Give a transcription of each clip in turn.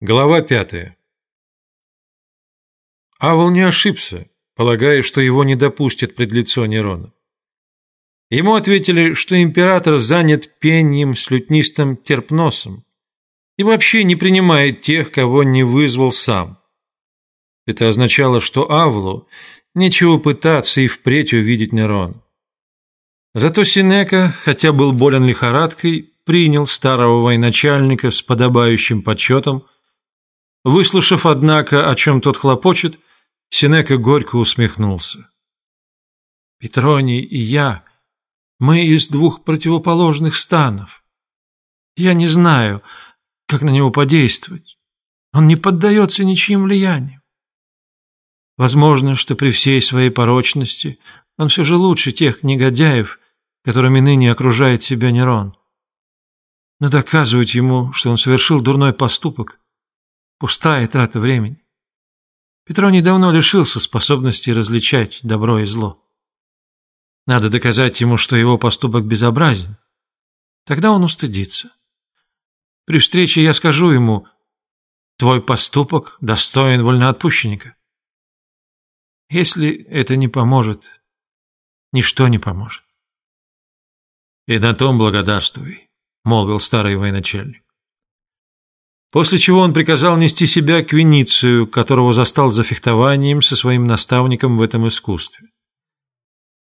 Глава пятая. Авл не ошибся, полагая, что его не допустят пред лицо Нерона. Ему ответили, что император занят пением с лютнистым терпносом и вообще не принимает тех, кого не вызвал сам. Это означало, что Авлу нечего пытаться и впредь увидеть Нерона. Зато Синека, хотя был болен лихорадкой, принял старого военачальника с подобающим почетом – Выслушав, однако, о чем тот хлопочет, Синека горько усмехнулся. «Петроний и я, мы из двух противоположных станов. Я не знаю, как на него подействовать. Он не поддается ничьим влияниям. Возможно, что при всей своей порочности он все же лучше тех негодяев, которыми ныне окружает себя Нерон. Но доказывать ему, что он совершил дурной поступок, Пустая трата времени. Петроний давно лишился способности различать добро и зло. Надо доказать ему, что его поступок безобразен. Тогда он устыдится. При встрече я скажу ему, твой поступок достоин вольноотпущенника. Если это не поможет, ничто не поможет. И на том благодарствуй, молвил старый военачальник. После чего он приказал нести себя к Веницию, которого застал за фехтованием со своим наставником в этом искусстве.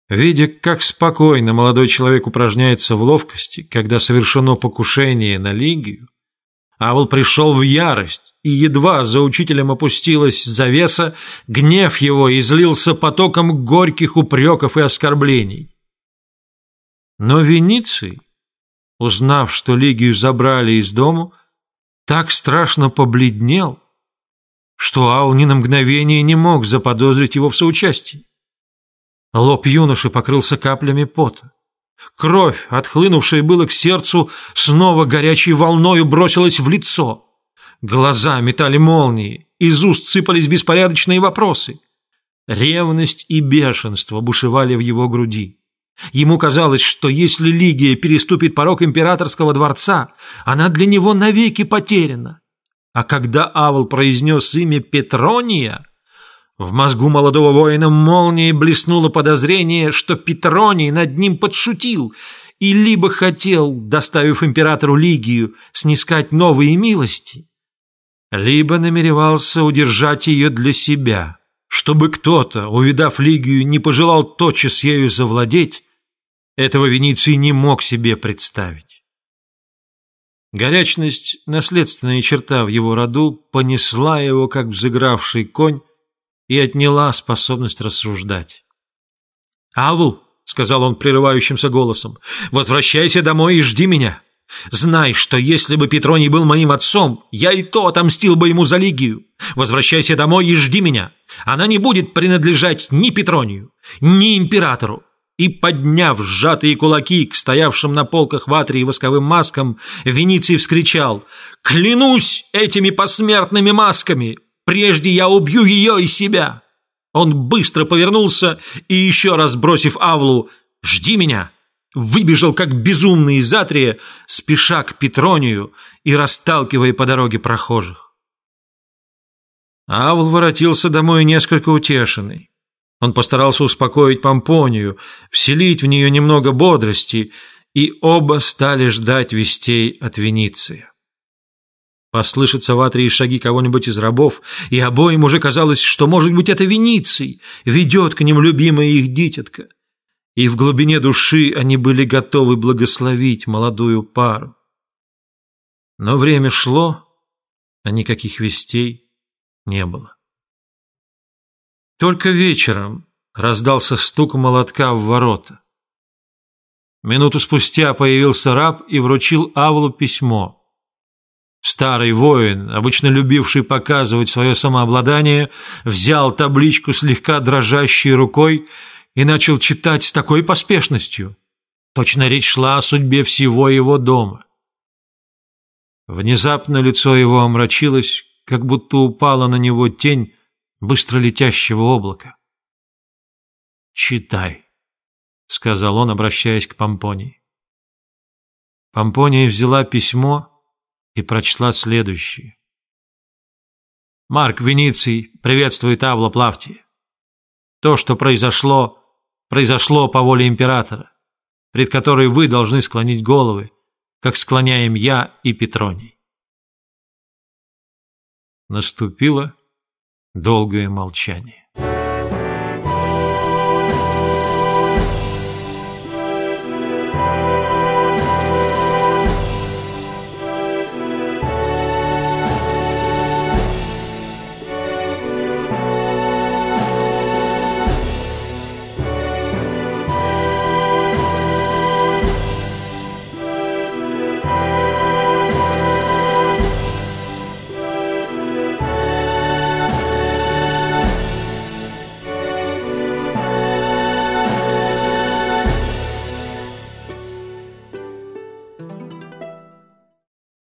Видя, как спокойно молодой человек упражняется в ловкости, когда совершено покушение на Лигию, Авл пришел в ярость, и едва за учителем опустилась завеса, гнев его излился потоком горьких упреков и оскорблений. Но Вениций, узнав, что Лигию забрали из дому, так страшно побледнел, что Ал ни на мгновение не мог заподозрить его в соучастии. Лоб юноши покрылся каплями пота. Кровь, отхлынувшая было к сердцу, снова горячей волною бросилась в лицо. Глаза метали молнии, из уст сыпались беспорядочные вопросы. Ревность и бешенство бушевали в его груди. Ему казалось, что если Лигия переступит порог императорского дворца, она для него навеки потеряна. А когда Авл произнес имя Петрония, в мозгу молодого воина молнией блеснуло подозрение, что Петроний над ним подшутил и либо хотел, доставив императору Лигию, снискать новые милости, либо намеревался удержать ее для себя, чтобы кто-то, увидав Лигию, не пожелал тотчас ею завладеть этого Вениций не мог себе представить. Горячность, наследственная черта в его роду, понесла его, как взыгравший конь, и отняла способность рассуждать. «Авл», — сказал он прерывающимся голосом, — «возвращайся домой и жди меня. Знай, что если бы Петроний был моим отцом, я и то отомстил бы ему за Лигию. Возвращайся домой и жди меня. Она не будет принадлежать ни Петронию, ни императору и, подняв сжатые кулаки к стоявшим на полках ватре и восковым маскам, Вениций вскричал «Клянусь этими посмертными масками! Прежде я убью ее и себя!» Он быстро повернулся и, еще раз бросив Авлу «Жди меня!» выбежал как безумный из Атрия, спеша к Петронию и расталкивая по дороге прохожих. Авл воротился домой несколько утешенный. Он постарался успокоить Помпонию, вселить в нее немного бодрости, и оба стали ждать вестей от Венеции. Послышатся в Атрии шаги кого-нибудь из рабов, и обоим уже казалось, что, может быть, это Вениций ведет к ним любимая их дитятка. И в глубине души они были готовы благословить молодую пару. Но время шло, а никаких вестей не было. Только вечером раздался стук молотка в ворота. Минуту спустя появился раб и вручил Авлу письмо. Старый воин, обычно любивший показывать свое самообладание, взял табличку слегка дрожащей рукой и начал читать с такой поспешностью. Точно речь шла о судьбе всего его дома. Внезапно лицо его омрачилось, как будто упала на него тень, быстро летящего облака. «Читай», — сказал он, обращаясь к Помпонии. Помпония взяла письмо и прочла следующее. Марк Вениций приветствует Авла Плавтия. То, что произошло, произошло по воле императора, пред которой вы должны склонить головы, как склоняем я и Петроний. Наступило долгое молчание.